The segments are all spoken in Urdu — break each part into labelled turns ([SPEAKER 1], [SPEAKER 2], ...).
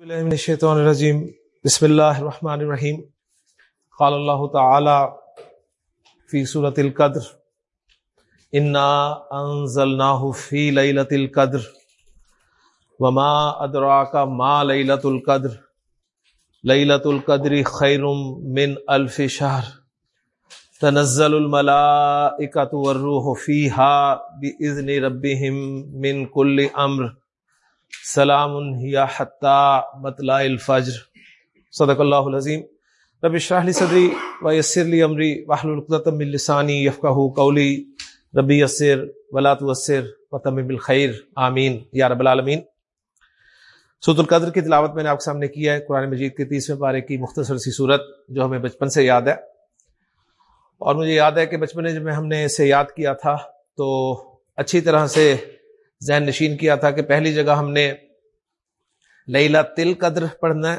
[SPEAKER 1] من الشیطان الرجیم بسم اللہ الرحمن الرحیم قال اللہ تعالی فی سورة القدر انا انزلناہ فی لیلت القدر وما ادراک ما لیلت القدر. لیلت القدر خیر من الف شہر تنزل الملائکت والروح فیہا بإذن ربهم من کل امر سلام یا حتی مطلع الفجر. صدق اللہ العظیم. رب اشرح لی صدری و یسر لی امری واحلل عقدۃ من لسانی یفقهوا قولی. ربی یسر ولا تؤثر وتمم بالخیر. آمین. یا رب العالمین. سورۃ القدر کی تلاوت میں نے آپ کے سامنے کیا ہے قرآن مجید کے تیسویں پارے کی مختصر سی صورت جو ہمیں بچپن سے یاد ہے. اور مجھے یاد ہے کہ بچپن میں ہم نے اسے یاد کیا تھا تو اچھی طرح سے ذہن نشین کیا تھا کہ پہلی جگہ ہم نے لیلا تل قدر پڑھنا ہے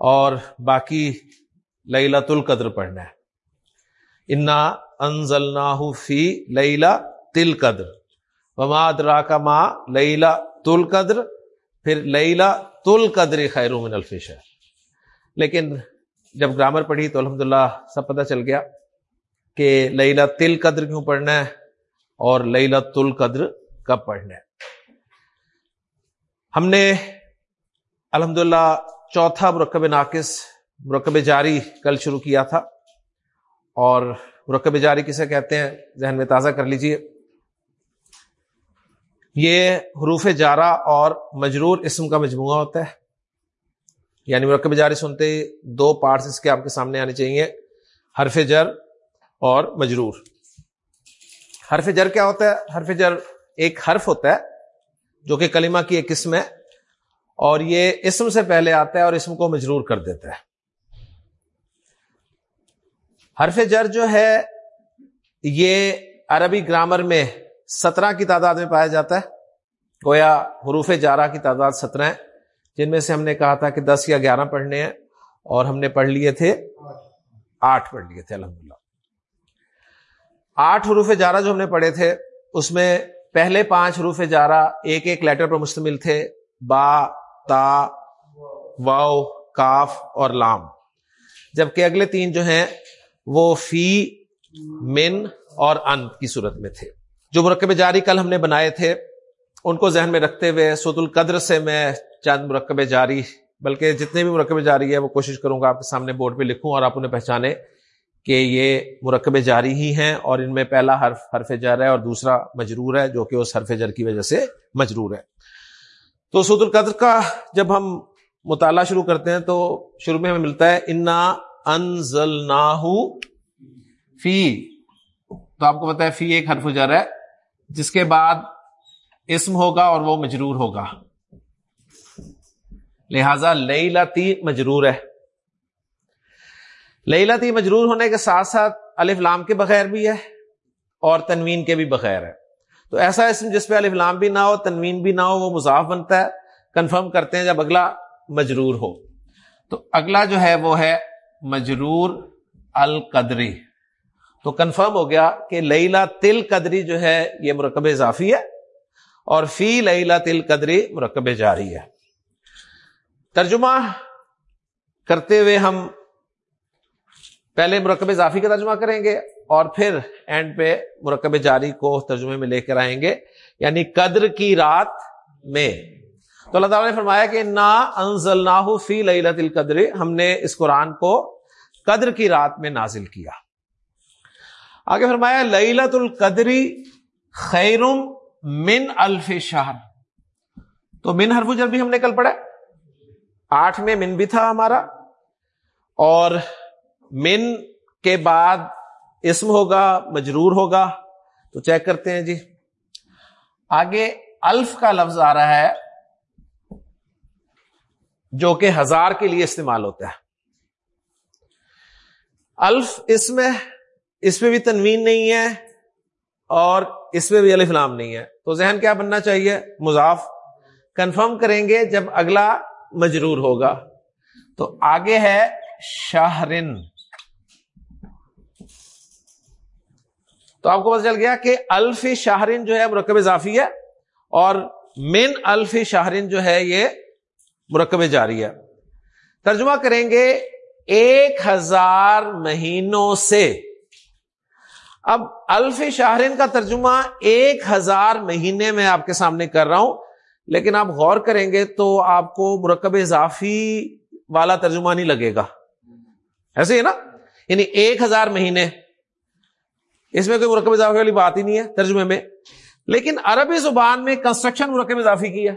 [SPEAKER 1] اور باقی لیلا تل قدر پڑھنا ہے۔ انا انزل فی لیلا تل قدر۔ وما ادرا کا ماں لیلا تل قدر۔ پھر لیلا تل قدر خیر من الفش ہے لیکن جب گرامر پڑھی تو الحمدللہ سب پتہ چل گیا کہ لیلا تل قدر کیوں پڑھنا ہے اور لیلا تل قدر کب پڑھنا ہے۔ ہم نے الحمد چوتھا مرکب ناقص، مرکب جاری کل شروع کیا تھا۔ اور مرکب جاری کسے کہتے ہیں؟ ذہن میں تازہ کر لیجیے۔ یہ حروف جارا اور مجرور اسم کا مجموعہ ہوتا ہے۔ یعنی مرکب جاری سنتے ہی دو پارٹس اس کے آپ کے سامنے آنے چاہیے۔ حرف جر اور مجرور۔ حرف جر کیا ہوتا ہے؟ حرف جر ایک حرف ہوتا ہے، جو کہ کلمہ کی ایک قسم ہے، اور یہ اسم سے پہلے آتا ہے اور اسم کو مجرور کر دیتا ہے۔ حرف جر جو ہے، یہ عربی گرامر میں سترہ کی تعداد میں پایا جاتا ہے۔ گویا حروف جارہ کی تعداد سترہ ہے جن میں سے ہم نے کہا تھا کہ دس یا گیارہ پڑھنے ہیں، اور ہم نے پڑھ لیے تھے، آٹھ پڑھ لیے تھے الحمد آٹھ حروف جارہ جو ہم نے پڑھے تھے، اس میں پہلے پانچ حروف جارا ایک ایک لیٹر پر مشتمل تھے، با، تا، واؤ، کاف اور لام۔ جبکہ اگلے تین جو ہیں، وہ فی، من اور ان کی صورت میں تھے۔ جو مرکب جاری کل ہم نے بنائے تھے، ان کو ذہن میں رکھتے ہوئے سوت القدر سے میں چند مرکب جاری، بلکہ جتنے بھی مرکب جاری ہے وہ کوشش کروں گا آپ کے سامنے بورڈ پہ لکھوں اور آپ انہیں پہچانے کہ یہ مرکب جاری ہی ہیں اور ان میں پہلا حرف حرف جر ہے اور دوسرا مجرور ہے جو کہ اس حرف جر کی وجہ سے مجرور ہے۔ تو سود القدر کا جب ہم مطالعہ شروع کرتے ہیں تو شروع میں ہمیں ملتا ہے انا انزل فی۔ تو آپ کو پتا ہے فی ایک حرف جر ہے، جس کے بعد اسم ہوگا اور وہ مجرور ہوگا۔ لہذا لئی مجرور ہے۔ تی مجرور ہونے کے ساتھ ساتھ الف لام کے بغیر بھی ہے اور تنوین کے بھی بغیر ہے۔ تو ایسا اسم جس پہ الف لام بھی نہ ہو، تنوین بھی نہ ہو، وہ مضاف بنتا ہے۔ کنفرم کرتے ہیں جب اگلا مجرور ہو۔ تو اگلا جو ہے وہ ہے مجرور القدری۔ تو کنفرم ہو گیا کہ لیلا تل قدری جو ہے یہ مرکب اضافی ہے اور فی لیلا تل قدری مرکب جاری ہے۔ ترجمہ کرتے ہوئے ہم پہلے مرکب اضافی کا ترجمہ کریں گے اور پھر اینڈ پہ مرکب جاری کو ترجمے میں لے کر آئیں گے یعنی قدر کی رات میں۔ تو اللہ تعالیٰ نے فرمایا کہ نا انزل نہ فی لت القدر، ہم نے اس قرآن کو قدر کی رات میں نازل کیا۔ آگے فرمایا لت القدری خیرم من الف شہر تو من حرف جب بھی ہم نے کل پڑھا آٹھ میں من بھی تھا ہمارا۔ اور من کے بعد اسم ہوگا، مجرور ہوگا، تو چیک کرتے ہیں جی۔ آگے الف کا لفظ آ رہا ہے، جو کہ ہزار کے لیے استعمال ہوتا ہے۔ الف اس میں اس میں بھی تنوین نہیں ہے اور اس میں بھی الف نام نہیں ہے۔ تو ذہن کیا بننا چاہیے؟ مضاف۔ کنفرم کریں گے جب اگلا مجرور ہوگا۔ تو آگے ہے شاہرن تو آپ کو پتا چل گیا کہ الف شاہرین جو ہے مرکب اضافی ہے اور من الف شاہرین جو ہے یہ مرکب جاری ہے۔ ترجمہ کریں گے ایک ہزار مہینوں سے۔ اب الف شاہرین کا ترجمہ ایک ہزار مہینے میں آپ کے سامنے کر رہا ہوں، لیکن آپ غور کریں گے تو آپ کو مرکب اضافی والا ترجمہ نہیں لگے گا۔ ایسے ہی نا؟ یعنی ایک ہزار مہینے۔ اس میں کوئی مرکب اضافی والی بات ہی نہیں ہے ترجمے میں۔ لیکن عربی زبان میں کنسٹرکشن مرکب اضافی کی ہے۔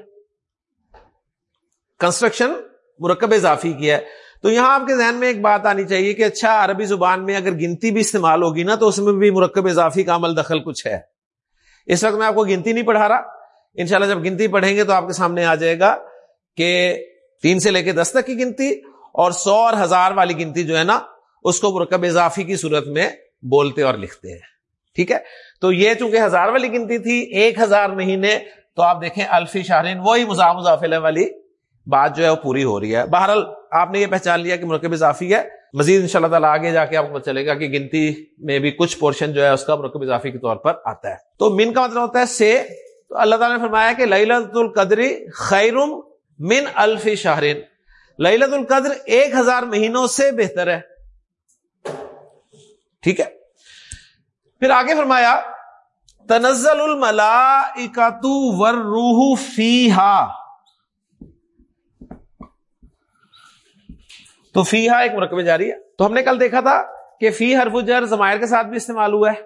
[SPEAKER 1] کنسٹرکشن مرکب اضافی کیا ہے۔ تو یہاں آپ کے ذہن میں ایک بات آنی چاہیے کہ اچھا عربی زبان میں اگر گنتی بھی استعمال ہوگی نا تو اس میں بھی مرکب اضافی کا عمل دخل کچھ ہے۔ اس وقت میں آپ کو گنتی نہیں پڑھا رہا۔ انشاءاللہ جب گنتی پڑھیں گے تو آپ کے سامنے آ جائے گا کہ تین سے لے کے دس تک کی گنتی اور سو اور ہزار والی گنتی جو ہے نا، اس کو مرکب اضافی کی صورت میں بولتے اور لکھتے ہیں۔ ٹھیک ہے؟ تو یہ چونکہ ہزار والی گنتی تھی، ایک ہزار مہینے، تو آپ دیکھیں الفی شاہرین، وہی مزاح مزافل والی بات جو ہے وہ پوری ہو رہی ہے۔ بہرحال، آپ نے یہ پہچان لیا کہ مرکب اضافی ہے۔ مزید ان شاء اللہ تعالیٰ آگے جا کے آپ کو چلے گا کہ گنتی میں بھی کچھ پورشن جو ہے اس کا مرکب اضافی کے طور پر آتا ہے۔ تو من کا مطلب ہوتا ہے سے۔ تو اللہ تعالیٰ نے فرمایا کہ للت القدری خیرم من الف شاہرین۔ للت القدر ایک ہزار مہینوں سے بہتر ہے۔ ٹھیک ہے؟ پھر آگے فرمایا تنزل الملا اکاتو ور روح فی تو فی ہا ایک مرکب جاری ہے۔ تو ہم نے کل دیکھا تھا کہ فی حرف جر زمائر کے ساتھ بھی استعمال ہوا ہے۔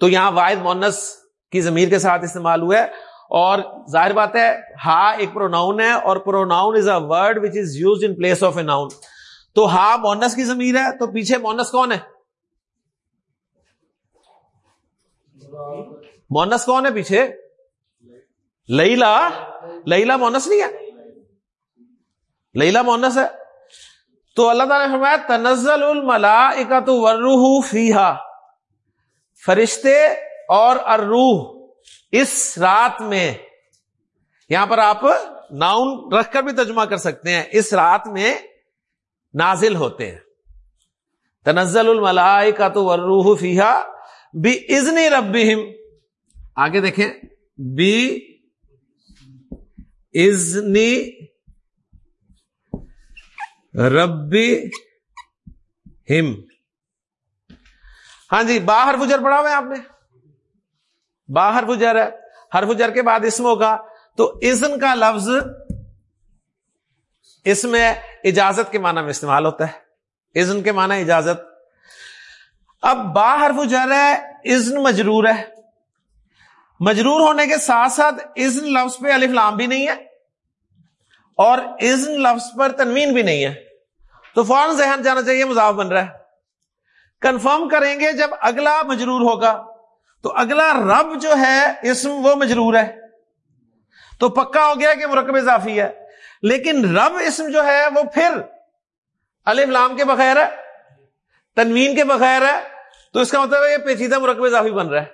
[SPEAKER 1] تو یہاں واحد مونس کی ضمیر کے ساتھ استعمال ہوا ہے۔ اور ظاہر بات ہے، ہا ایک پروناؤن ہے اور pronoun is a word which is use in place of a noun تو ہا مونس کی ضمیر ہے، تو پیچھے مونس کون ہے؟ مونس کون ہے پیچھے؟ لیلا؟ لیلا مونس نہیں ہے؟ لیلا مونس ہے۔ تو اللہ تعالیٰ نے فرمایا، تنزل الملا تو ورروح فیحا فرشتے اور الروح اس رات میں، یہاں پر آپ ناؤن رکھ کر بھی ترجمہ کر سکتے ہیں، اس رات میں نازل ہوتے ہیں۔ تنزل الملا تو ورروح فیحا بھی ازنی ربیم آگے دیکھیں۔ بی ازنی ربی ہم ہاں جی باہر فجر پڑھا ہوا ہے آپ نے؟ باہر فجر ہے۔ ہر فجر کے بعد اسم ہوگا۔ تو ازن کا لفظ اس میں اجازت کے معنی میں استعمال ہوتا ہے۔ ازن کے معنی اجازت۔ اب باہر فجر ہے ازن مجرور ہے۔ مجرور ہونے کے ساتھ ساتھ ازن لفظ پہ الف لام بھی نہیں ہے اور ازن لفظ پر تنوین بھی نہیں ہے۔ تو فوراً ذہن جانا چاہیے مضاف بن رہا ہے۔ کنفرم کریں گے جب اگلا مجرور ہوگا، تو اگلا رب جو ہے، اسم وہ مجرور ہے۔ تو پکا ہو گیا کہ مرکب اضافی ہے۔ لیکن رب اسم جو ہے، وہ پھر الف لام کے بغیر ہے، تنوین کے بغیر ہے تو اس کا مطلب ہے یہ پیچیدہ مرکب اضافی بن رہا ہے۔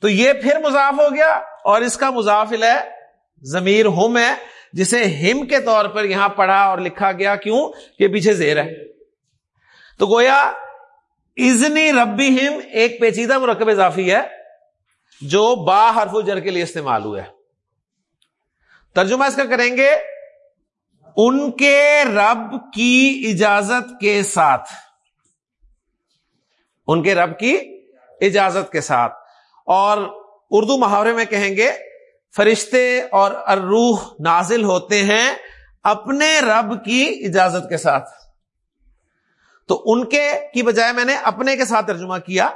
[SPEAKER 1] تو یہ پھر مضاف ہو گیا اور اس کا مضافل ہے ضمیر ہم ہے، جسے ہم کے طور پر یہاں پڑھا اور لکھا گیا کیوں؟ کہ پیچھے زیر ہے۔ تو گویا ازنی ربی ہم ایک پیچیدہ مرکب اضافی ہے، جو با حرف جر کے لیے استعمال ہوا ہے ترجمہ اس کا کریں گے، ان کے رب کی اجازت کے ساتھ۔ ان کے رب کی اجازت کے ساتھ۔ اور اردو محاورے میں کہیں گے، فرشتے اور الروح نازل ہوتے ہیں اپنے رب کی اجازت کے ساتھ۔ تو ان کے کی بجائے میں نے اپنے کے ساتھ ترجمہ کیا۔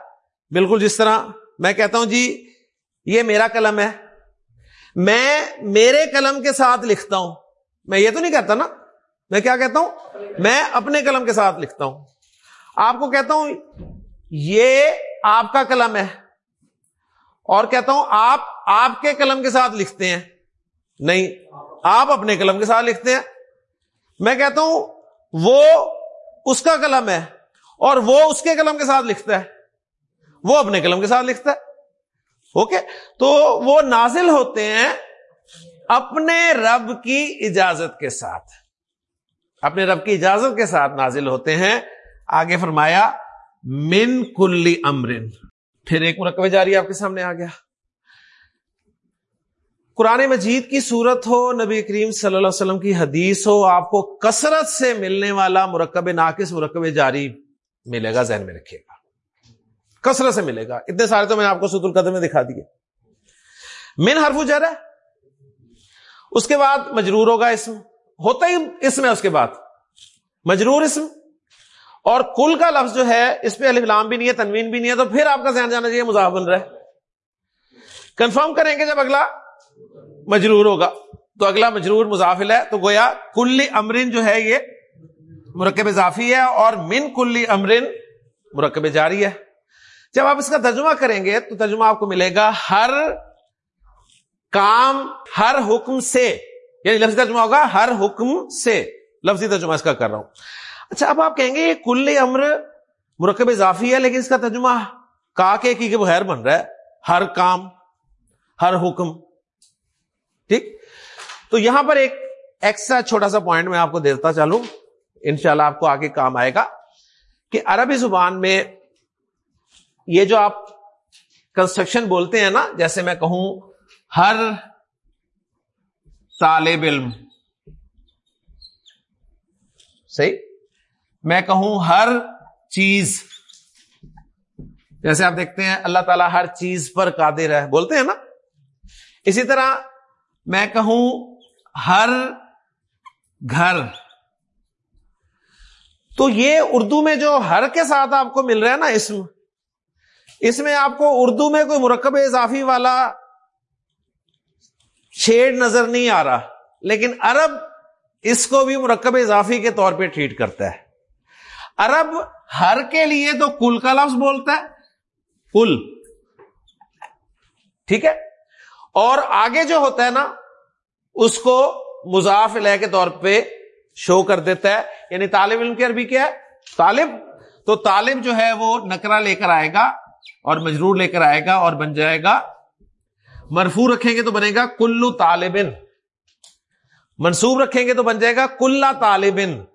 [SPEAKER 1] بالکل جس طرح میں کہتا ہوں جی یہ میرا قلم ہے۔ میں میرے قلم کے ساتھ لکھتا ہوں۔ میں یہ تو نہیں کہتا نا۔ میں کیا کہتا ہوں؟ میں اپنے قلم کے ساتھ لکھتا ہوں۔ آپ کو کہتا ہوں یہ آپ کا قلم ہے۔ اور کہتا ہوں، آپ آپ کے قلم کے ساتھ لکھتے ہیں۔ نہیں، آپ اپنے قلم کے ساتھ لکھتے ہیں۔ میں کہتا ہوں، وہ اس کا قلم ہے اور وہ اس کے قلم کے ساتھ لکھتا ہے۔ وہ اپنے قلم کے ساتھ لکھتا ہے۔ اوکے؟ تو وہ نازل ہوتے ہیں اپنے رب کی اجازت کے ساتھ۔ اپنے رب کی اجازت کے ساتھ نازل ہوتے ہیں۔ آگے فرمایا من کلی امرن۔ پھر ایک مرکب جاری آپ کے سامنے آ گیا۔ قرآن مجید کی صورت ہو، نبی کریم صلی اللہ علیہ وسلم کی حدیث ہو، آپ کو کثرت سے ملنے والا مرکب ناقص مرکب جاری ملے گا، ذہن میں رکھیے گا۔ کثرت سے ملے گا۔ اتنے سارے تو میں آپ کو سد القدر میں دکھا دیے۔ من حرف جر ہے۔ اس کے بعد مجرور ہوگا اسم۔ ہوتا ہی اسم ہے اس کے بعد۔ مجرور اسم۔ اور کل کا لفظ جو ہے، اس پہ الفلام بھی نہیں ہے، تنوین بھی نہیں ہے، تو پھر آپ کا ذہن جانا چاہیے مضاف بن رہا ہے۔ کنفرم کریں گے جب اگلا مجرور ہوگا۔ تو اگلا مجرور مضافل ہے۔ تو گویا کلی امرن جو ہے یہ مرکب اضافی ہے اور من کلی امرن مرکب جاری ہے۔ جب آپ اس کا ترجمہ کریں گے تو ترجمہ آپ کو ملے گا ہر کام ہر حکم سے۔ یعنی لفظی ترجمہ ہوگا ہر حکم سے۔ لفظی ترجمہ اس کا کر رہا ہوں۔ اچھا اب آپ کہیں گے یہ کل امر مرکب اضافی ہے، لیکن اس کا ترجمہ کا کے کی بغیر بن رہا ہے، ہر کام، ہر حکم۔ ٹھیک؟ تو یہاں پر ایک ایکسٹرا چھوٹا سا پوائنٹ میں آپ کو دیتا چلوں۔ انشاءاللہ آپ کو آگے کام آئے گا کہ عربی زبان میں یہ جو آپ کنسٹرکشن بولتے ہیں نا، جیسے میں کہوں، ہر طالب علم۔ صحیح؟ میں کہوں ہر چیز۔ جیسے آپ دیکھتے ہیں، اللہ تعالیٰ ہر چیز پر قادر ہے۔ بولتے ہیں نا؟ اسی طرح میں کہوں ہر گھر۔ تو یہ اردو میں جو ہر کے ساتھ آپ کو مل رہا ہے نا اسم اس میں آپ کو اردو میں کوئی مرکب اضافی والا شیڈ نظر نہیں آ رہا، لیکن عرب اس کو بھی مرکب اضافی کے طور پہ ٹریٹ کرتا ہے۔ عرب ہر کے لیے تو کل کا لفظ بولتا ہے۔ کل۔ ٹھیک ہے؟ اور آگے جو ہوتا ہے نا، اس کو مضاف لہ کے طور پہ شو کر دیتا ہے۔ یعنی طالب علم کی عربی کیا ہے؟ طالب۔ تو طالب جو ہے وہ نکرا لے کر آئے گا اور مجرور لے کر آئے گا اور بن جائے گا۔ مرفو رکھیں گے تو بنے گا کلو طالبن منصوب رکھیں گے تو بن جائے گا کلّا طالبن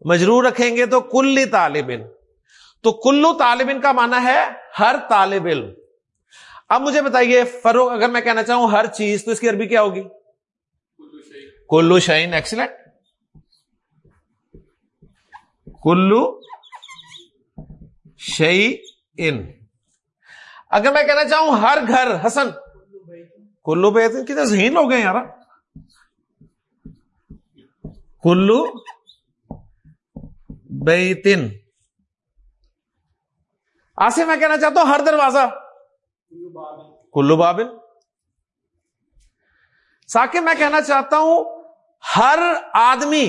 [SPEAKER 1] مجرور رکھیں گے تو کلی طالبن تو کلو طالبن کا مانا ہے ہر طالب علم۔ اب مجھے بتائیے، فروغ، اگر میں کہنا چاہوں ہر چیز، تو اس کی عربی کیا ہوگی؟ کلو شائن ایکسلنٹ کلو شعی ان اگر میں کہنا چاہوں ہر گھر، حسن۔ کلو بیتن کتنے ذہین ہو گئے یار کلو بیتن۔ آسے میں کہنا چاہتا ہوں ہر دروازہ۔ کلو بابن ساکہ میں کہنا چاہتا ہوں ہر آدمی۔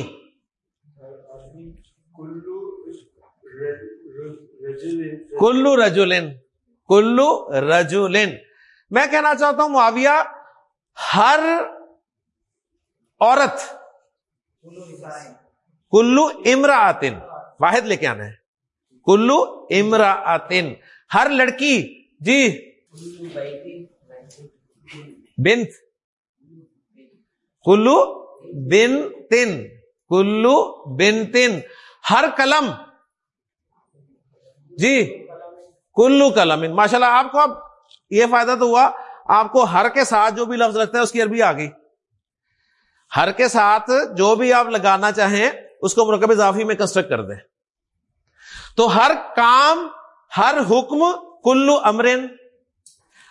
[SPEAKER 1] کلو رجولن کلو رجولن میں کہنا چاہتا ہوں معاویہ، ہر عورت۔ کلو امرا آتن واحد لے کے آنا ہے۔ کلو امرا ہر لڑکی جی۔ بنت۔ کلو بن تن کلو بن تن ہر قلم۔ جی۔ کلو قلم۔ ماشاء اللہ آپ کو اب یہ فائدہ تو ہوا۔ آپ کو ہر کے ساتھ جو بھی لفظ لگتا ہے، اس کی عربی آ گئی۔ ہر کے ساتھ جو بھی آپ لگانا چاہیں اس کو مرکب اضافی میں کنسٹرکٹ کر دیں۔ تو ہر کام، ہر حکم کلو امرن۔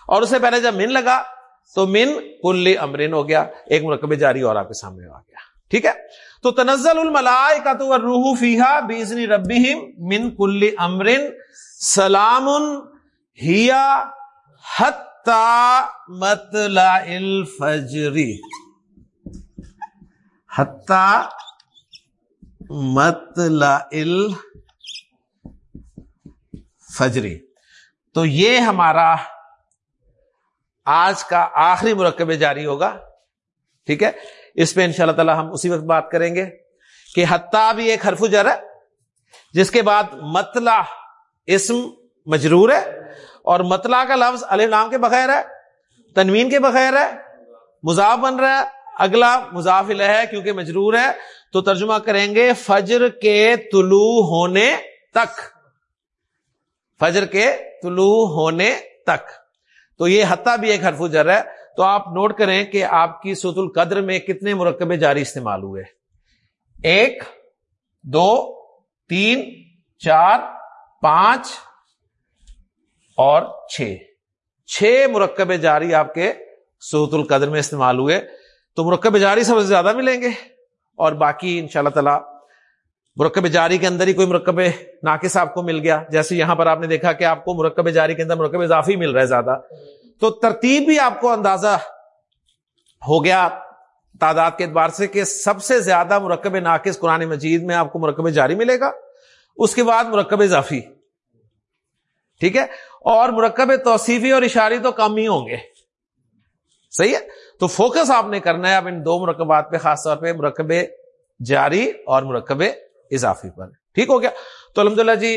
[SPEAKER 1] اور اسے پہلے جب من لگا، تو من کل امرن ہو گیا، ایک مرکب جاری اور آپ کے سامنے آ گیا۔ ٹھیک ہے؟ تو تنزل الملائے کا تو روح فیحا بیزنی ربی من کل امرن۔ سلام ہیا مطلع الفجری حتی مطلع الفجری تو یہ ہمارا آج کا آخری مرکب جاری ہوگا، ٹھیک ہے؟ اس پہ ان شاء اللہ تعالی ہم اسی وقت بات کریں گے کہ حتیٰ بھی ایک حرف جر ہے، جس کے بعد مطلع اسم مجرور ہے اور مطلع کا لفظ علیہ نام کے بغیر ہے، تنوین کے بغیر ہے، مضاف بن رہا ہے، اگلا مضاف ہے کیونکہ مجرور ہے۔ تو ترجمہ کریں گے فجر کے طلوع ہونے تک۔ فجر کے طلوع ہونے تک۔ تو یہ حتیٰ بھی ایک حرف جر ہے۔ تو آپ نوٹ کریں کہ آپ کی سوت القدر میں کتنے مرکب جاری استعمال ہوئے۔ ایک، دو، تین، چار، پانچ اور چھ۔ چھ مرکب جاری آپ کے سوت القدر میں استعمال ہوئے۔ تو مرکب جاری سب سے زیادہ ملیں گے۔ اور باقی ان شاء اللہ تعالی مرکب جاری کے اندر ہی کوئی مرکب ناقص آپ کو مل گیا۔ جیسے یہاں پر آپ نے دیکھا کہ آپ کو مرکب جاری کے اندر مرکب اضافی مل رہا ہے زیادہ۔ تو ترتیب بھی آپ کو اندازہ ہو گیا تعداد کے اعتبار سے کہ سب سے زیادہ مرکب ناقص قرآن مجید میں آپ کو مرکب جاری ملے گا۔ اس کے بعد مرکب اضافی۔ ٹھیک ہے؟ اور مرکب توصیفی اور اشاری تو کم ہی ہوں گے۔ صحیح ہے؟ تو فوکس آپ نے کرنا ہے اب ان دو مرکبات پہ، خاص طور پہ مرکب جاری اور مرکب اضافی پر۔ ٹھیک ہو گیا؟ تو الحمد جی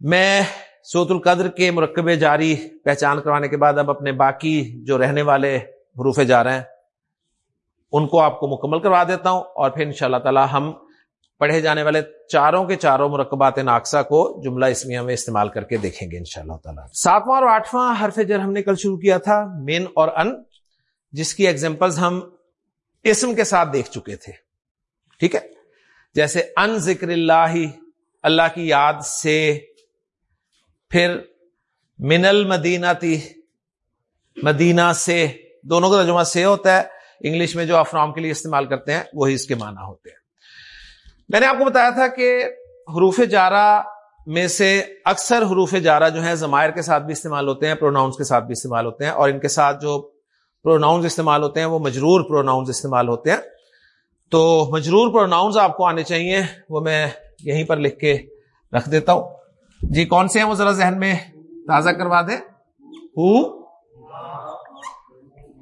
[SPEAKER 1] میں سوت القدر کے مرکب جاری پہچان کروانے کے بعد اب اپنے باقی جو رہنے والے حروف جا رہے ہیں، ان کو آپ کو مکمل کروا دیتا ہوں اور پھر ان شاء اللہ تعالی ہم پڑھے جانے والے چاروں کے چاروں مرکبات ناقصہ کو جملہ اسمیہ میں استعمال کر کے دیکھیں گے ان شاء اللہ تعالیٰ۔ ساتواں اور آٹھواں حرف جر ہم نے کل شروع کیا تھا مین اور ان، جس کی ایگزامپل ہم اسم کے ساتھ دیکھ چکے تھے۔ ٹھیک ہے؟ جیسے ان ذکر اللہ اللہ کی یاد سے، پھر من المدینہ تی مدینہ سے، دونوں کا ترجمہ سے ہوتا ہے۔ انگلش میں جو افرام کے لیے استعمال کرتے ہیں، وہی اس کے معنی ہوتے ہیں۔ میں نے آپ کو بتایا تھا کہ حروف جارا میں سے اکثر حروف جارا جو ہیں زمائر کے ساتھ بھی استعمال ہوتے ہیں پروناؤنس کے ساتھ بھی استعمال ہوتے ہیں، اور ان کے ساتھ جو پروناؤنس استعمال ہوتے ہیں وہ مجرور پروناؤنس استعمال ہوتے ہیں۔ تو مجرور پروناؤنس آپ کو آنے چاہیے، وہ میں یہیں پر لکھ کے رکھ دیتا ہوں۔ جی کون سے ہیں وہ ذرا ذہن میں تازہ کروا دیں؟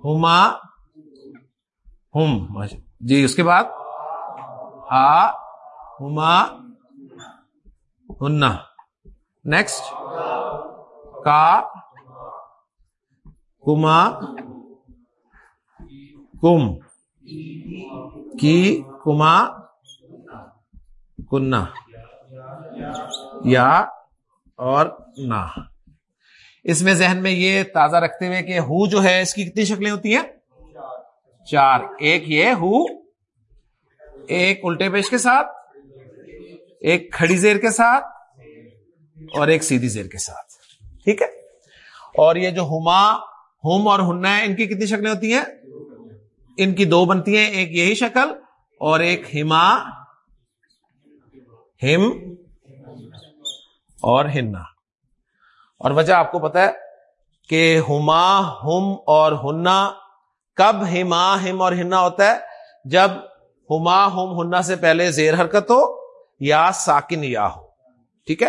[SPEAKER 1] ہما، ہم۔ جی اس کے بعد، ہا ہما ہن نیکسٹ کا کما کم کی کما کنا۔ یا اور نہ اس میں ذہن میں یہ تازہ رکھتے ہوئے کہ ہو جو ہے اس کی کتنی شکلیں ہوتی ہیں؟ چار۔ ایک یہ ہو، ایک الٹے پیش کے ساتھ ایک کھڑی زیر کے ساتھ اور ایک سیدھی زیر کے ساتھ۔ ٹھیک ہے؟ اور یہ جو ہما ہوم اور ہننا ہے ان کی کتنی شکلیں ہوتی ہیں؟ ان کی دو بنتی ہیں، ایک یہی شکل اور ایک ہما، ہم اور ہننا اور وجہ آپ کو پتا ہے کہ ہما، ہم اور ہننا کب ہما، ہم اور ہننا ہوتا ہے؟ جب ہما، ہم ہننا سے پہلے زیر حرکت ہو یا ساکن یا ہو۔ ٹھیک ہے؟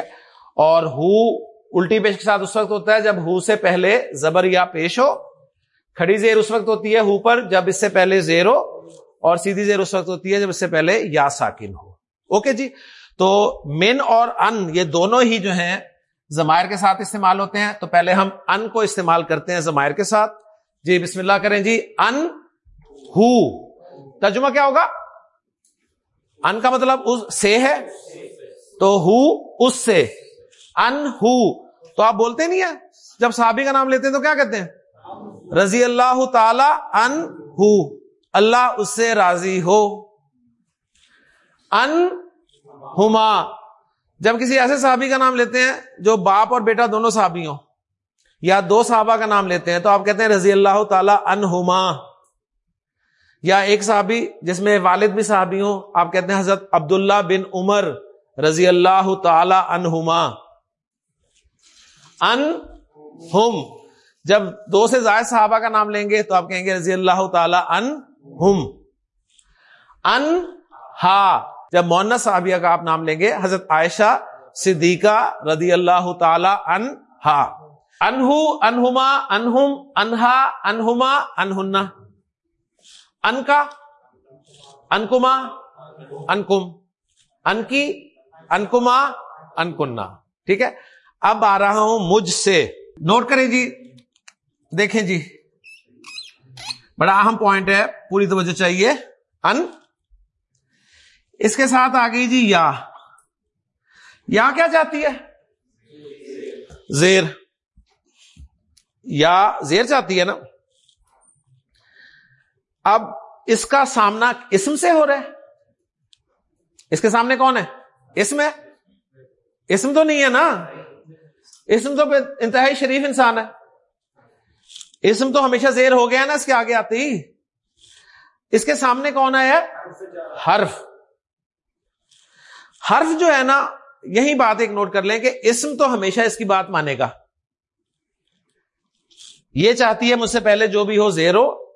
[SPEAKER 1] اور ہو الٹی پیش کے ساتھ اس وقت ہوتا ہے جب ہو سے پہلے زبر یا پیش ہو۔ کھڑی زیر اس وقت ہوتی ہے ہو پر جب اس سے پہلے زیر ہو اور سیدھی زیر اس وقت ہوتی ہے جب اس سے پہلے یا ساکن ہو۔ اوکے جی؟ تو مین اور ان یہ دونوں ہی جو ہیں زمائر کے ساتھ استعمال ہوتے ہیں۔ تو پہلے ہم ان کو استعمال کرتے ہیں زمائر کے ساتھ۔ جی بسم اللہ کریں۔ جی ان، ہو۔ ترجمہ کیا ہوگا؟ ان کا مطلب اس سے ہے تو ہو اس سے۔ ان ہو۔ تو آپ بولتے نہیں ہیں؟ جب صحابی کا نام لیتے ہیں تو کیا کہتے ہیں؟ رضی اللہ تعالی ان ہو۔ اللہ اس سے راضی ہو۔ ان ہوما جب کسی ایسے صحابی کا نام لیتے ہیں جو باپ اور بیٹا دونوں صحابی ہوں یا دو صحابہ کا نام لیتے ہیں تو آپ کہتے ہیں رضی اللہ تعالی ان ہوما یا ایک صحابی جس میں والد بھی صحابی ہوں، آپ کہتے ہیں حضرت عبداللہ بن عمر رضی اللہ تعالی انہما ان ہم جب دو سے زائد صحابہ کا نام لیں گے تو آپ کہیں گے رضی اللہ تعالی ان ہم ان ہا جب مونا صحابیہ کا آپ نام لیں گے، حضرت عائشہ صدیقہ رضی اللہ تعالی ان ہا انہو انہما انہم انہا انہما انہنا ان کا انکما انکم ان کی انکما انکنہ ٹھیک ہے اب آ رہا ہوں مجھ سے نوٹ کریں جی دیکھیں جی بڑا اہم پوائنٹ ہے پوری توجہ چاہیے ان اس کے ساتھ آ گئی جی یا یا کیا چاہتی ہے زیر یا زیر چاہتی ہے نا اب اس کا سامنا اسم سے ہو رہا ہے۔ اس کے سامنے کون ہے؟ اسم ہے؟ اسم تو نہیں ہے نا۔ اسم تو انتہائی شریف انسان ہے۔ اسم تو ہمیشہ زیر ہو گیا نا، اس کے آگے آتی۔ اس کے سامنے کون ہے حرف۔ حرف جو ہے نا، یہی بات ایک نوٹ کر لیں کہ اسم تو ہمیشہ اس کی بات مانے گا۔ یہ چاہتی ہے مجھ سے پہلے جو بھی ہو زیر ہو۔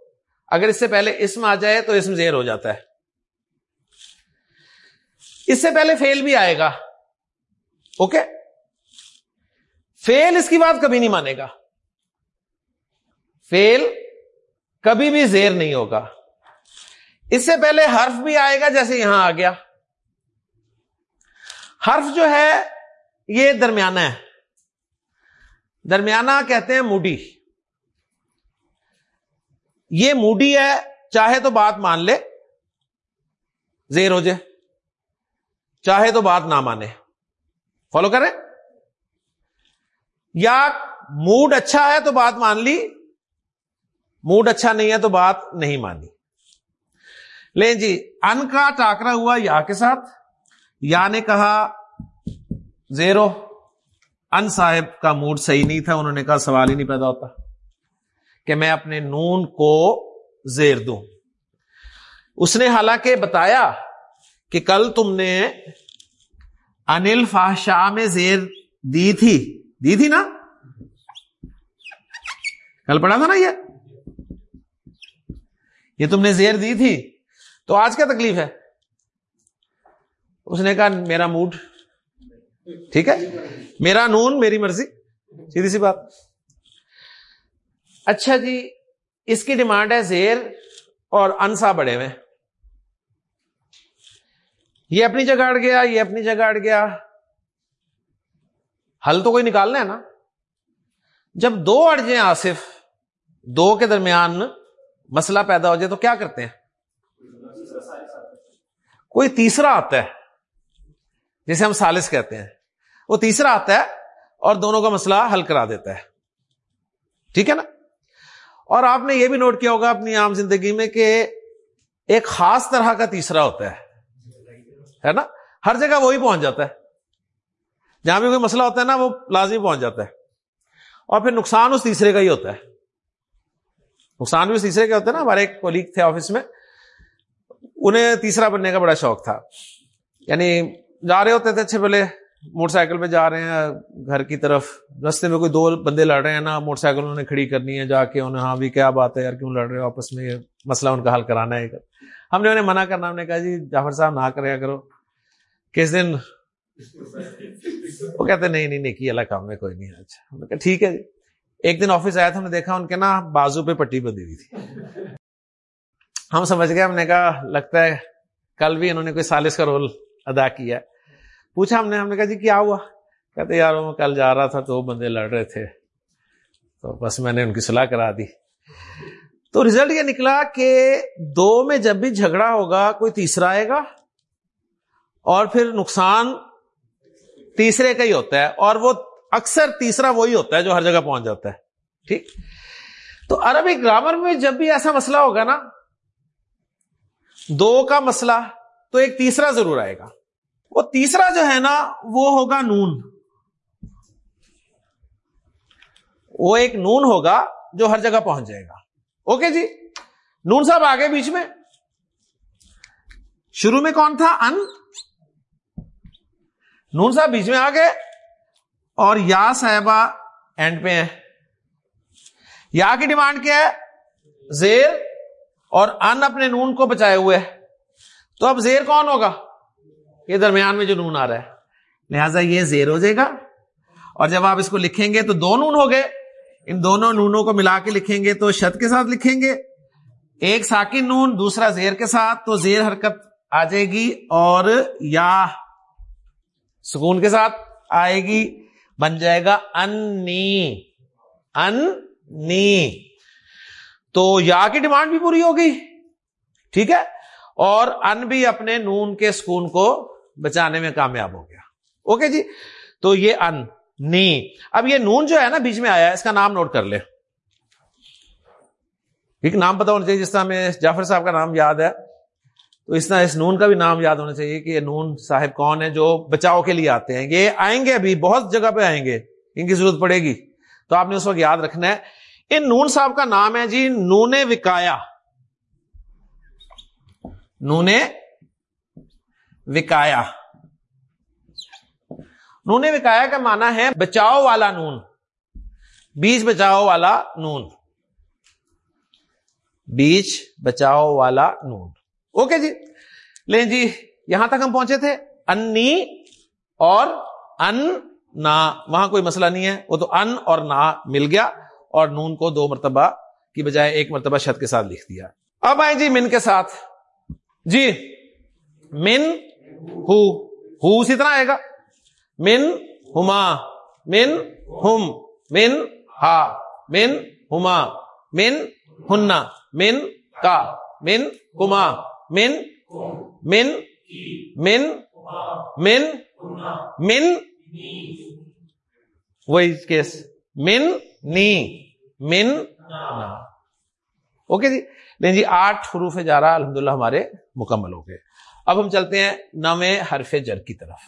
[SPEAKER 1] اگر اس سے پہلے اسم آ جائے تو اسم زیر ہو جاتا ہے۔ اس سے پہلے فیل بھی آئے گا۔ اوکے؟ فیل اس کی بات کبھی نہیں مانے گا۔ فیل کبھی بھی زیر نہیں ہوگا۔ اس سے پہلے حرف بھی آئے گا جیسے یہاں آ گیا۔ حرف جو ہے، یہ درمیانہ ہے۔ درمیانہ کہتے ہیں موڈی۔ یہ موڈی ہے، چاہے تو بات مان لے، زیر ہو جائے۔ چاہے تو بات نہ مانے۔ فالو کریں۔ یا موڈ اچھا ہے تو بات مان لی، موڈ اچھا نہیں ہے تو بات نہیں مانی۔ لیں جی ان کا ٹاکرا ہوا یا کے ساتھ؟ یا نے کہا، زیرو۔ ان صاحب کا موڈ صحیح نہیں تھا، انہوں نے کہا سوال ہی نہیں پیدا ہوتا۔ کہ میں اپنے نون کو زیر دوں۔ اس نے حالانکہ بتایا کہ کل تم نے انل فاشا میں زیر دی تھی۔ دی تھی نا؟ کل پڑھا تھا نا یہ؟ یہ تم نے زیر دی تھی۔ تو آج کیا تکلیف ہے؟ اس نے کہا، میرا موڈ، ٹھیک ہے؟ میرا نون، میری مرضی۔ سیدھی سی بات۔ اچھا جی اس کی ڈیمانڈ ہے زیر اور انسا بڑے ہوئے۔ یہ اپنی جگہ اڑ گیا، یہ اپنی جگہ اڑ گیا۔ حل تو کوئی نکالنا ہے نا؟ جب دو اڑ جائیں آصف، دو کے درمیان مسئلہ پیدا ہو جائے تو کیا کرتے ہیں؟ کوئی تیسرا آتا ہے، جسے ہم سالس کہتے ہیں۔ وہ تیسرا آتا ہے اور دونوں کا مسئلہ حل کرا دیتا ہے۔ ٹھیک ہے نا؟ اور آپ نے یہ بھی نوٹ کیا ہوگا اپنی عام زندگی میں کہ ایک خاص طرح کا تیسرا ہوتا ہے۔ نا؟ ہر جگہ وہی پہنچ جاتا ہے۔ جہاں بھی کوئی مسئلہ ہوتا ہے نا، وہ لازمی پہنچ جاتا ہے۔ اور پھر نقصان اس تیسرے کا ہی ہوتا ہے۔ نقصان بھی اس تیسرے کا ہوتا ہے نا۔ ہمارے ایک کولیگ تھے آفس میں۔ انہیں تیسرا بننے کا بڑا شوق تھا۔ یعنی جا رہے ہوتے تھے اچھے بولے موٹر سائیکل پہ جا رہے ہیں، گھر کی طرف۔ رستے میں کوئی دو بندے لڑ رہے ہیں نا، موٹر سائیکل انہوں نے کھڑی کرنی ہے جا کے انہیں ہاں بھی کیا بات ہے یار، کیوں لڑ رہے ہو آپس میں؟ یہ مسئلہ ان کا حل کرانا ہے۔ ہم نے انہیں منع کرنا، ہم نے کہا جی جعفر صاحب نہ کریا کرو۔ کس دن؟ وہ کہتے نہیں نہیں نہیں اللہ کام میں کوئی نہیں اچھا۔ ہم نے کہا ٹھیک ہے جی۔ ایک دن آفس آیا تھا، ہم نے دیکھا ان کے نا بازو پہ پٹی بندی ہوئی تھی۔ ہم سمجھ گئے، ہم نے کہا، لگتا ہے کل بھی انہوں نے کوئی سالس کا رول ادا کیا۔ ہے پوچھا ہم نے ہم نے کہا جی کیا ہوا؟ کہتے یار میں کل جا رہا تھا تو وہ بندے لڑ رہے تھے۔ تو بس میں نے ان کی صلاح کرا دی۔ تو ریزلٹ یہ نکلا کہ دو میں جب بھی جھگڑا ہوگا، کوئی تیسرا آئے گا اور پھر نقصان تیسرے کا ہی ہوتا ہے اور وہ اکثر تیسرا وہی ہوتا ہے جو ہر جگہ پہنچ جاتا ہے۔ ٹھیک؟ تو عربی گرامر میں جب بھی ایسا مسئلہ ہوگا نا، دو کا مسئلہ تو ایک تیسرا ضرور آئے گا۔ وہ تیسرا جو ہے نا، وہ ہوگا نون۔ وہ ایک نون ہوگا جو ہر جگہ پہنچ جائے گا۔ اوکے جی؟ نون صاحب آگے بیچ میں۔ شروع میں کون تھا؟ ان۔ نون صاحب بیچ میں آ گئے اور یا صاحبہ اینڈ پہ ہے یا کی ڈیمانڈ کیا ہے؟ زیر۔ اور ان اپنے نون کو بچائے ہوئے۔ تو اب زیر کون ہوگا؟ یہ درمیان میں جو نون آ رہا ہے۔ لہذا یہ زیر ہو جائے گا۔ اور جب آپ اس کو لکھیں گے تو دو نون ہو گئے۔ ان دونوں نونوں کو ملا کے لکھیں گے تو شد کے ساتھ لکھیں گے۔ ایک ساکن نون، دوسرا زیر کے ساتھ تو زیر حرکت آ جائے گی اور یا سکون کے ساتھ آئے گی، بن جائے گا انی۔ انی۔ تو یا کی ڈیمانڈ بھی پوری ہوگی ٹھیک ہے؟ اور ان بھی اپنے نون کے سکون کو بچانے میں کامیاب ہو گیا۔ اوکے جی؟ تو یہ ان، نی۔ اب یہ نون جو ہے نا بیچ میں آیا اس کا نام نوٹ کر لے ایک نام پتا ہونا چاہیے، جس طرح ہمیں جعفر صاحب کا نام یاد ہے، تو اس طرح اس نون کا بھی نام یاد ہونا چاہیے کہ یہ نون صاحب کون ہے جو بچاؤ کے لیے آتے ہیں۔ یہ آئیں گے ابھی، بہت جگہ پہ آئیں گے، ان کی ضرورت پڑے گی۔ تو آپ نے اس وقت یاد رکھنا ہے۔ ان نون صاحب کا نام ہے جی نون وکایا۔ نون وکایا۔ نون وکایا کا معنی ہے بچاؤ والا نون۔ بیچ بچاؤ والا نون۔ بیچ بچاؤ والا نون۔ اوکے جی۔ لیں جی یہاں تک ہم پہنچے تھے۔ انی اور ان نا۔ وہاں کوئی مسئلہ نہیں ہے۔ وہ تو ان اور نا مل گیا۔ اور نون کو دو مرتبہ کی بجائے ایک مرتبہ شد کے ساتھ لکھ دیا۔ اب آئے جی من کے ساتھ۔ جی من ہو ہو اسی طرح آئے گا من ہما من ہم من ہا من ہما من ہننا من کا من کما من من من من من وہی کیس من نی من اوکے جی نہیں جی آٹھ حروف جا رہا الحمد للہ ہمارے مکمل ہو گئے۔ اب ہم چلتے ہیں نویں حرف جر کی طرف۔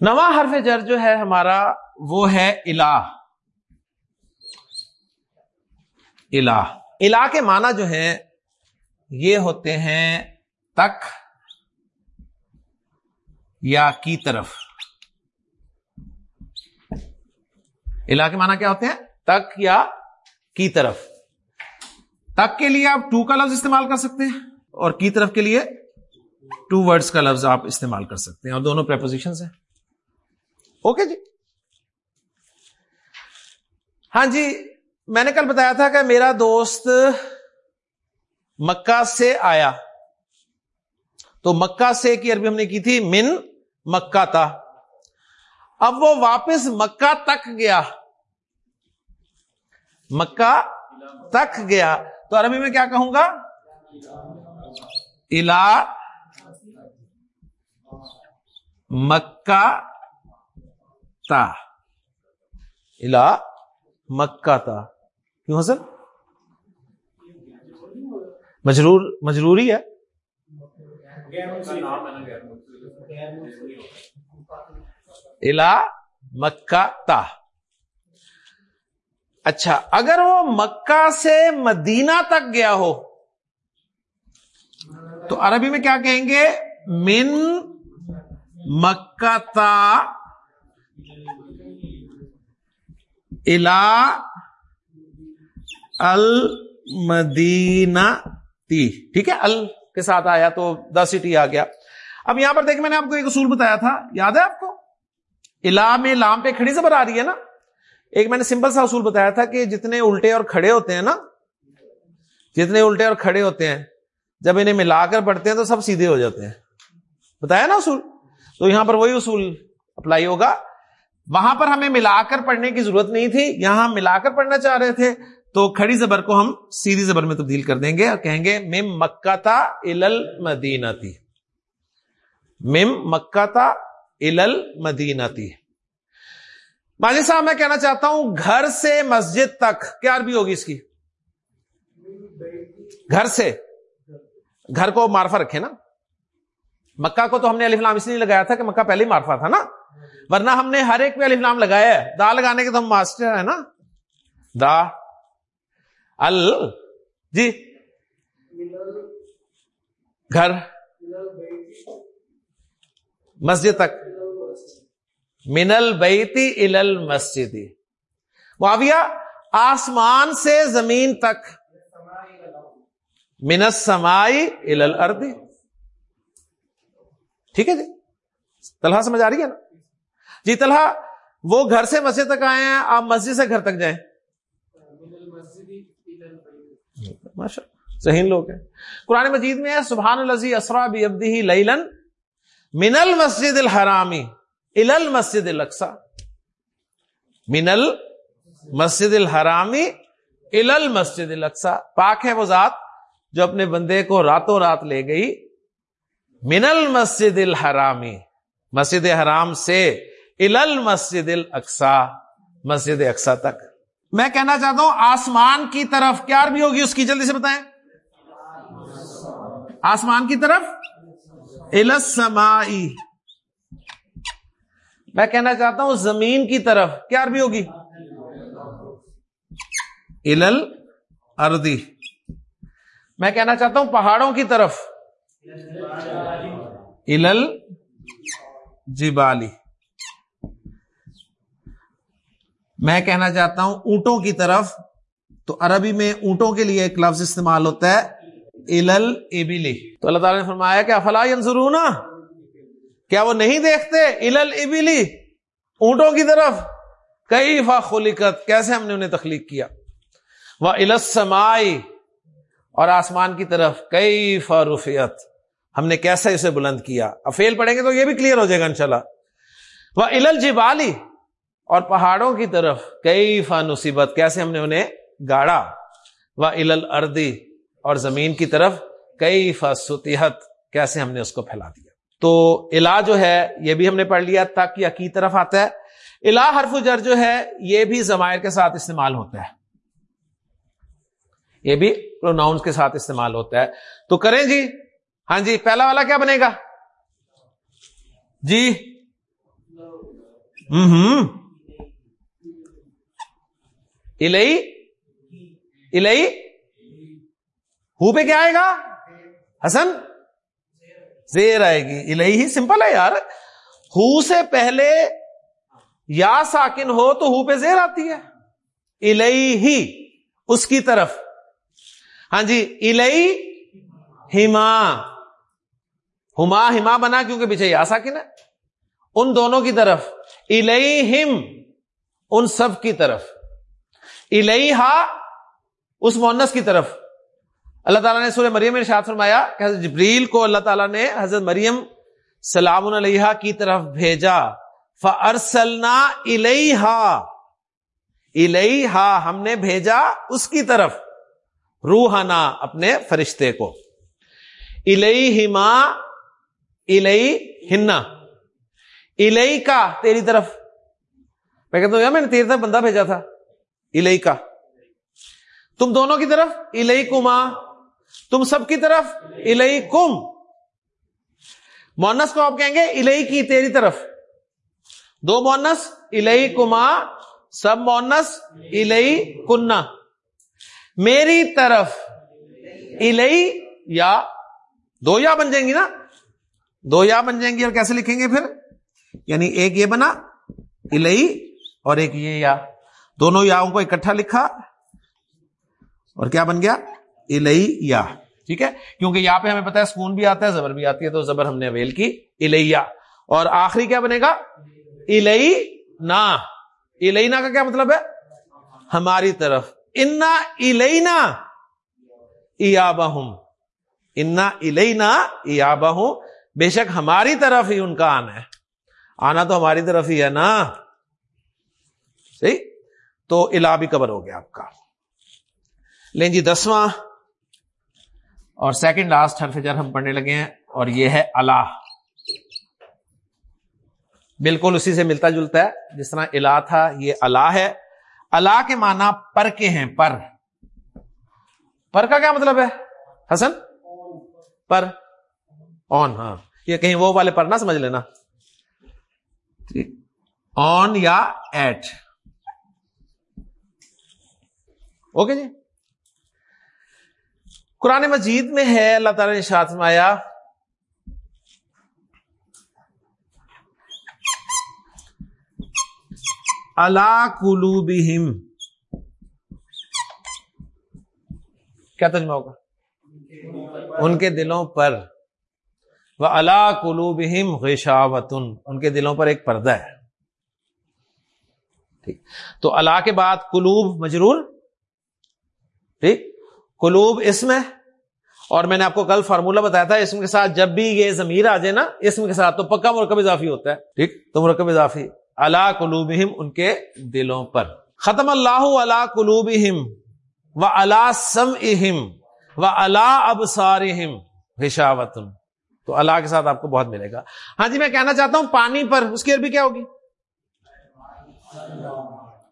[SPEAKER 1] نواں حرف جر جو ہے ہمارا وہ ہے الہ۔ الہ۔ الہ کے معنی جو ہیں یہ ہوتے ہیں تک یا کی طرف۔ الہ کے معنی کیا ہوتے ہیں؟ تک یا کی طرف۔ تک کے لیے آپ ٹو کا لفظ استعمال کر سکتے ہیں اور کی طرف کے لیے ٹو ورڈز کا لفظ آپ استعمال کر سکتے ہیں. اور دونوں پریپوزیشن ہیں. اوکے جی. ہاں جی میں نے کل بتایا تھا کہ میرا دوست مکہ سے آیا۔ تو مکہ سے کی عربی ہم نے کی تھی، من مکہ تھا اب وہ واپس مکہ تک گیا۔ مکہ تک گیا۔ تو عربی میں کیا کہوں گا؟ الا مکہ تا۔ الا مکہ تا۔ کیوں حسن؟ مجرور، مجروری ہے۔ الا مکہ تا۔ اچھا اگر وہ مکہ سے مدینہ تک گیا ہو، تو عربی میں کیا کہیں گے؟ من مکہ تا الا المدینہ تی ٹھیک ہے، ال کے ساتھ آیا تو دا سٹی آ گیا۔ اب یہاں پر دیکھ، میں نے آپ کو ایک اصول بتایا تھا، یاد ہے آپ کو؟ الا میں لام پہ کھڑی زبر آ رہی ہے نا؟ ایک میں نے سمپل سا اصول بتایا تھا کہ جتنے الٹے اور کھڑے ہوتے ہیں نا، جتنے الٹے اور کھڑے ہوتے ہیں، جب انہیں ملا کر پڑھتے ہیں تو سب سیدھے ہو جاتے ہیں۔ بتایا نا اصول؟ تو یہاں پر وہی اصول اپلائی ہوگا۔ وہاں پر ہمیں ملا کر پڑھنے کی ضرورت نہیں تھی، یہاں ہم ملا کر پڑھنا چاہ رہے تھے، تو کھڑی زبر کو ہم سیدھی زبر میں تبدیل کر دیں گے اور کہیں گے، مم مکہ تا مدینہ تھی مم مکہ تا مدینہ تھی ماجد صاحب، میں کہنا چاہتا ہوں، گھر سے مسجد تک، کیا عربی ہوگی اس کی؟ گھر سے؟ گھر کو مارفا رکھے نا۔ مکہ کو تو ہم نے علی فلام اس لیے لگایا تھا کہ مکہ پہلے ہی مارفا تھا نا۔ ورنہ ہم نے ہر ایک پہ علی فلام لگایا ہے۔ دا لگانے کے تو ہم ماسٹر ہے نا۔ دا۔ ال۔ جی۔ گھر۔ مسجد تک۔ منل بیتی ال مسجدی۔ معاویہ، آسمان سے زمین تک۔ منس سمائی اردی ٹھیک ہے جی؟ طلحہ سمجھ آ رہی ہے نا؟ جی طلحہ، وہ گھر سے مسجد تک آئے ہیں، آپ مسجد سے گھر تک جائیں۔ صحیح لوگ ہیں۔ قرآن مجید میں سبحان الزی اسرا بھی ابدی لن من المسجد الحرامی۔ ال المسجد الاقسا من المسجد الحرامی ال المسجد الاقسا پاک ہے وہ ذات جو اپنے بندے کو راتوں رات لے گئی من المسجد الحرامی مسجد حرام سے ال المسجد الاقسا مسجد اقسا تک میں کہنا چاہتا ہوں آسمان کی طرف کیا عربی ہوگی اس کی جلدی سے بتائیں آسمان کی طرف السمائی میں کہنا چاہتا ہوں زمین کی طرف کیا عربی ہوگی؟ الل اردی میں کہنا چاہتا ہوں پہاڑوں کی طرف۔ الل جبالی میں کہنا چاہتا ہوں اونٹوں کی طرف۔ تو عربی میں اونٹوں کے لیے ایک لفظ استعمال ہوتا ہے۔ الل ابلی تو اللہ تعالیٰ نے فرمایا کہ افلا ضرور کیا وہ نہیں دیکھتے؟ الل ابلی اونٹوں کی طرف۔ کئی فا خلقت؟ کیسے ہم نے انہیں تخلیق کیا؟ وہ السمائی اور آسمان کی طرف۔ کئی فا رفیت ہم نے کیسے اسے بلند کیا؟ اب فیل پڑیں گے تو یہ بھی کلیئر ہو جائے گا انشاءاللہ۔ وہ الل جبالی اور پہاڑوں کی طرف۔ کئی فا نصیبت۔ کیسے ہم نے انہیں گاڑا؟ و الل اردی اور زمین کی طرف۔ کئی فا ستیحت کیسے ہم نے اس کو پھیلا دیا؟ تو الا جو ہے یہ بھی ہم نے پڑھ لیا تک یا کی طرف آتا ہے۔ الا حرف جر جو ہے یہ بھی زمائر کے ساتھ استعمال ہوتا ہے۔ یہ بھی پروناؤنس کے ساتھ استعمال ہوتا ہے۔ تو کریں جی؟ ہاں جی پہلا والا کیا بنے گا؟ جی؟ ہوں الئی الئی ہو پہ کیا آئے گا؟ حسن؟ زیر آئے گی۔ الئی ہی سمپل ہے یار۔ ہو سے پہلے یا ساکن ہو تو ہو پہ زیر آتی ہے۔ الئی ہی اس کی طرف۔ ہاں جی الئی ہما ہما ہما بنا کیونکہ پیچھے یا ساکن ہے۔ ان دونوں کی طرف۔ الئی ہم ان سب کی طرف۔ الہا اس مونس کی طرف۔ اللہ تعالیٰ نے سورہ مریم ارشاد فرمایا کہ حضرت جبریل کو اللہ تعالیٰ نے حضرت مریم سلام علیہ کی طرف بھیجا۔ فرسلنا الہا الہا ہم نے بھیجا اس کی طرف روحنا اپنے فرشتے کو۔ الہما الہی ہنا الہی کا تیری طرف۔ میں کہتا ہوں یار میں نے تیری طرف بندہ بھیجا تھا۔ الہی کا تم دونوں کی طرف؟ الہی کما تم سب کی طرف الہی کم مونس کو آپ کہیں گے الہی کی، تیری طرف۔ دو مونس الہی کما سب مونس الہی کننا میری طرف الہی یا دو یا بن جائیں گی نا۔ دو یا بن جائیں گی اور کیسے لکھیں گے پھر؟ یعنی ایک یہ بنا الہی اور ایک یہ یا۔ دونوں یاؤں کو اکٹھا لکھا اور کیا بن گیا؟ الئی ٹھیک ہے؟ کیونکہ یہاں پہ ہمیں پتا ہے سکون بھی آتا ہے، زبر بھی آتی ہے، تو زبر ہم نے اویل کی۔ الیا اور آخری کیا بنے گا؟ الئی نا النا کا کیا مطلب ہے؟ ہماری طرف۔ انا الینا ایابہ انا الینا ایابہ بے شک ہماری طرف ہی ان کا آنا ہے۔ آنا تو ہماری طرف ہی ہے نا۔ صحیح؟ تو الا بھی کور ہو گیا آپ کا۔ لیں جی دسواں۔ اور سیکنڈ لاسٹ حرف جر ہم پڑھنے لگے ہیں اور یہ ہے اللہ۔ بالکل اسی سے ملتا جلتا ہے۔ جس طرح الا تھا، یہ اللہ ہے۔ اللہ کے معنی پر کے ہیں، پر۔ پر کا کیا مطلب ہے؟ حسن؟ پر۔ آن ہاں۔ یہ کہیں وہ والے پر نہ سمجھ لینا۔ آن یا ایٹ اوکے جی۔ قرآن مجید میں ہے، اللہ تعالی نے شاط مایا اللہ کلو کیا تجمہ ہوگا؟ ان کے دلوں پر۔ وہ اللہ کلو بہم ان کے دلوں پر ایک پردہ ہے۔ ٹھیک۔ تو اللہ کے بعد کلوب مجرور۔ ٹھیک۔ قلوب اسم ہے اور میں نے آپ کو کل فارمولا بتایا تھا اسم کے ساتھ جب بھی یہ ضمیر آ جائے نا اسم کے ساتھ تو پکا مرکب اضافی ہوتا ہے۔ ٹھیک۔ تو مرکب اضافی۔ اللہ قلوب ان کے دلوں پر۔ ختم اللہ اللہ قلوب و اللہ سم اہم و اللہ ہشاوتن تو اللہ کے ساتھ آپ کو بہت ملے گا۔ ہاں جی میں کہنا چاہتا ہوں پانی پر اس کی عربی کیا ہوگی؟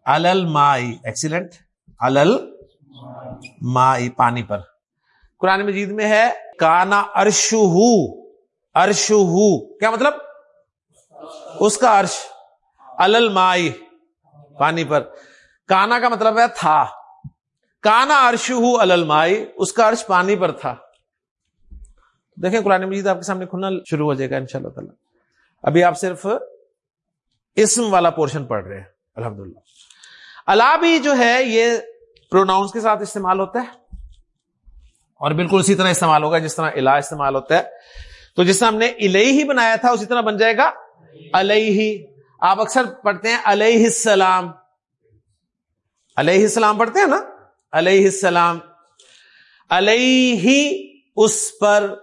[SPEAKER 1] الل مائی ایکسیلنٹ الل مائی پانی پر۔ قرآن مجید میں ہے، کانا ارشو ارشو کیا مطلب؟ اس کا ارش الل مائی، پانی پر۔ کانا کا مطلب ہے تھا۔ کانا ارشو المائی اس کا ارش پانی پر تھا۔ دیکھیں قرآن مجید آپ کے سامنے کھلنا شروع ہو جائے گا ان شاء اللہ تعالی۔ ابھی آپ صرف اسم والا پورشن پڑھ رہے ہیں الحمد للہ اللہ بھی جو ہے، یہ پروناؤنس کے ساتھ استعمال ہوتا ہے۔ اور بالکل اسی طرح استعمال ہوگا، جس طرح الہ استعمال ہوتا ہے۔ تو جس طرح ہم نے الہی ہی بنایا تھا، اسی طرح بن جائے گا۔ علیہ آپ اکثر پڑھتے ہیں علیہ السلام۔ علیہ السلام پڑھتے ہیں نا؟ علیہ السلام۔ علیہ اس پر،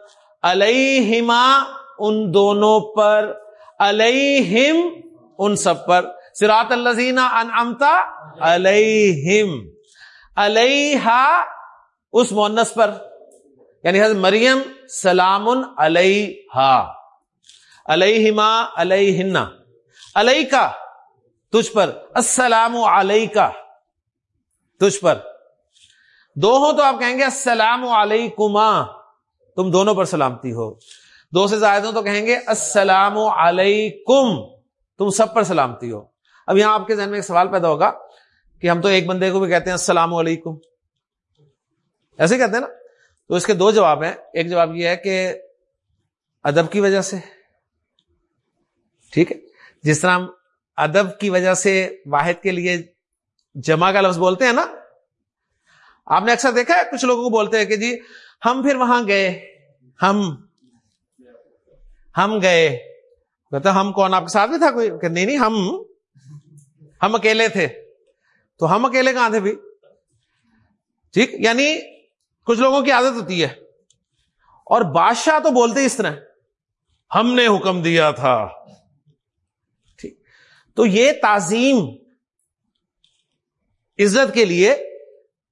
[SPEAKER 1] علیہما ان دونوں پر، علیہم ان سب پر۔ سراط الزین انعمتا علیہم۔ علیہ اس مونس پر۔ یعنی حضرت مریم سلام علیہ علیہما علیہن علیہ کا تجھ پر، السلام علیہ کا تجھ پر۔ دو ہو تو آپ کہیں گے السلام علیکما، تم دونوں پر سلامتی ہو۔ دو سے زائد ہو تو کہیں گے السلام علیکم، تم سب پر سلامتی ہو۔ اب یہاں آپ کے ذہن میں ایک سوال پیدا ہوگا کہ ہم تو ایک بندے کو بھی کہتے ہیں السلام علیکم۔ ایسے کہتے ہیں نا؟ تو اس کے دو جواب ہیں۔ ایک جواب یہ ہے کہ ادب کی وجہ سے۔ ٹھیک ہے۔ جس طرح ہم ادب کی وجہ سے واحد کے لیے جمع کا لفظ بولتے ہیں نا۔ آپ نے اکثر دیکھا ہے، کچھ لوگوں کو بولتے ہیں کہ جی ہم پھر وہاں گئے۔ ہم ہم گئے۔ کہتے ہم کون؟ آپ کے ساتھ بھی تھا کوئی؟ کہ نہیں نہیں، ہم ہم اکیلے تھے۔ تو ہم اکیلے کہاں تھے بھی؟ ٹھیک یعنی کچھ لوگوں کی عادت ہوتی ہے۔ اور بادشاہ تو بولتے اس طرح، ہم نے حکم دیا تھا۔ ٹھیک۔ تو یہ تعظیم عزت کے لیے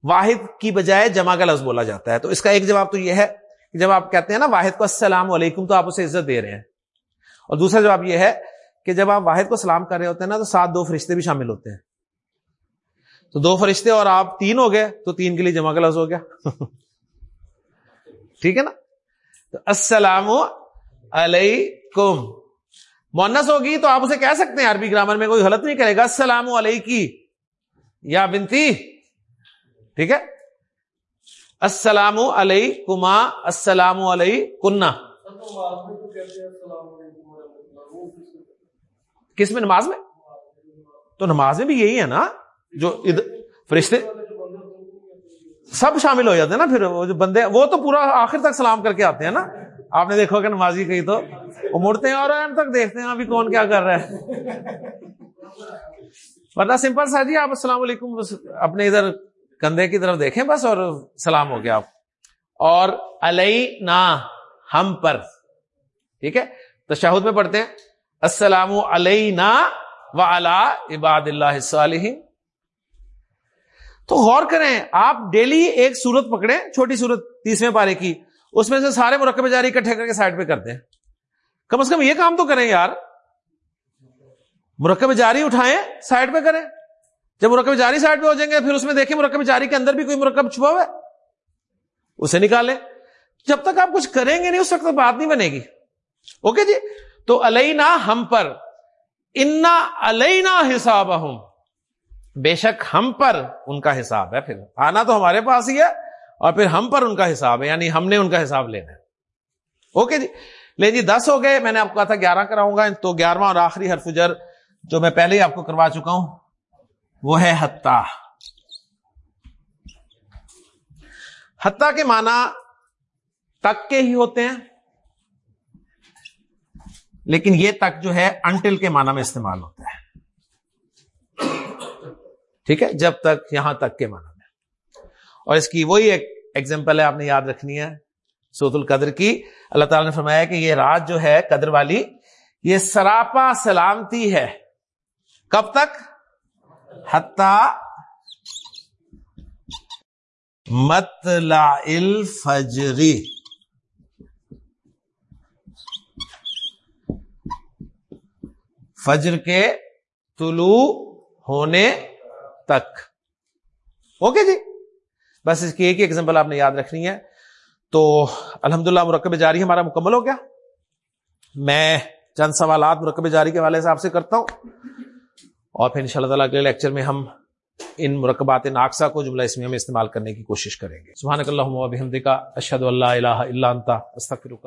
[SPEAKER 1] واحد کی بجائے جمع کا لفظ بولا جاتا ہے۔ تو اس کا ایک جواب تو یہ ہے کہ جب آپ کہتے ہیں نا واحد کو السلام علیکم تو آپ اسے عزت دے رہے ہیں۔ اور دوسرا جواب یہ ہے کہ جب آپ واحد کو سلام کر رہے ہوتے ہیں نا تو ساتھ دو فرشتے بھی شامل ہوتے ہیں۔ تو دو فرشتے اور آپ تین ہو گئے تو تین کے لیے جمع کا لفظ ہو گیا۔ ٹھیک ہے نا؟ تو السلام علیکم۔ مونس ہوگی تو آپ اسے کہہ سکتے ہیں، عربی گرامر میں کوئی غلط نہیں کرے گا۔ السلام علیکی۔ یا بنتی۔ ٹھیک ہے؟ السلام علیہ کما السلام علیہ کنہ کس میں؟ نماز میں؟ تو نماز میں بھی یہی ہے نا، جو فرشتے سب شامل ہو جاتے ہیں نا پھر وہ جو بندے وہ تو پورا آخر تک سلام کر کے آتے ہیں نا؟ آپ نے دیکھو کہ نمازی کہی تو۔ وہ مڑتے ہیں اور تک دیکھتے ہیں ابھی کون کیا کر رہا ہے۔ ورنہ سمپل سا جی آپ السلام علیکم اپنے ادھر کندھے کی طرف دیکھیں بس اور سلام ہو گیا آپ۔ اور علیہ نا ہم پر۔ ٹھیک ہے؟ تشاہد میں پڑھتے ہیں۔ السلام علینا و عباد اللہ صالحین۔ تو غور کریں، آپ ڈیلی ایک سورت پکڑے چھوٹی سورت تیسویں پارے کی، اس میں سے سارے مرکب جاری اکٹھے کر کے سائڈ پہ کرتے ہیں کم از کم یہ کام تو کریں یار۔ مرکب جاری اٹھائیں، سائڈ پہ کریں۔ جب مرکب جاری سائڈ پہ ہو جائیں گے، پھر اس میں دیکھیں مرکب جاری کے اندر بھی کوئی مرکب چھپا ہوا ہے۔ اسے نکالیں۔ جب تک آپ کچھ کریں گے نہیں، اس وقت بات نہیں بنے گی۔ اوکے جی؟ تو علینا ہم پر، انا علینا حساب ہوں بے شک ہم پر ان کا حساب ہے، پھر آنا تو ہمارے پاس ہی ہے اور پھر ہم پر ان کا حساب ہے یعنی ہم نے ان کا حساب لینا ہے۔ اوکے جی؟ لے جی دس ہو گئے، میں نے آپ کو کہا تھا گیارہ کراؤں گا، تو گیارہواں اور آخری حرف جر جو میں پہلے ہی آپ کو کروا چکا ہوں، وہ ہے حتہ حتہ کے معنی تک کے ہی ہوتے ہیں، لیکن یہ تک جو ہے انٹل کے معنی میں استعمال ہوتا ہے۔ ٹھیک ہے؟ جب تک یہاں تک کے معنی میں۔ اور اس کی وہی ایک ایگزامپل ہے، آپ نے یاد رکھنی ہے سوت القدر کی۔ اللہ تعالی نے فرمایا کہ یہ رات جو ہے، قدر والی، یہ سراپا سلامتی ہے۔ کب تک؟ مطلع الفجری فجر کے طلوع ہونے تک۔ اوکے جی؟ بس اس کی ایک ایگزامپل آپ نے یاد رکھنی ہے۔ تو الحمدللہ مرکب جاری ہمارا مکمل ہو گیا۔ میں چند سوالات مرکب جاری کے والے سے آپ سے کرتا ہوں۔ اور پھر ان شاء اللہ تعالیٰ کے لیکچر میں ہم ان مرکبات ناقصہ کو جملہ اسمیہ میں استعمال کرنے کی کوشش کریں گے۔ سبحان اللہ اشد اللہ الہ الا انت، استغفرک۔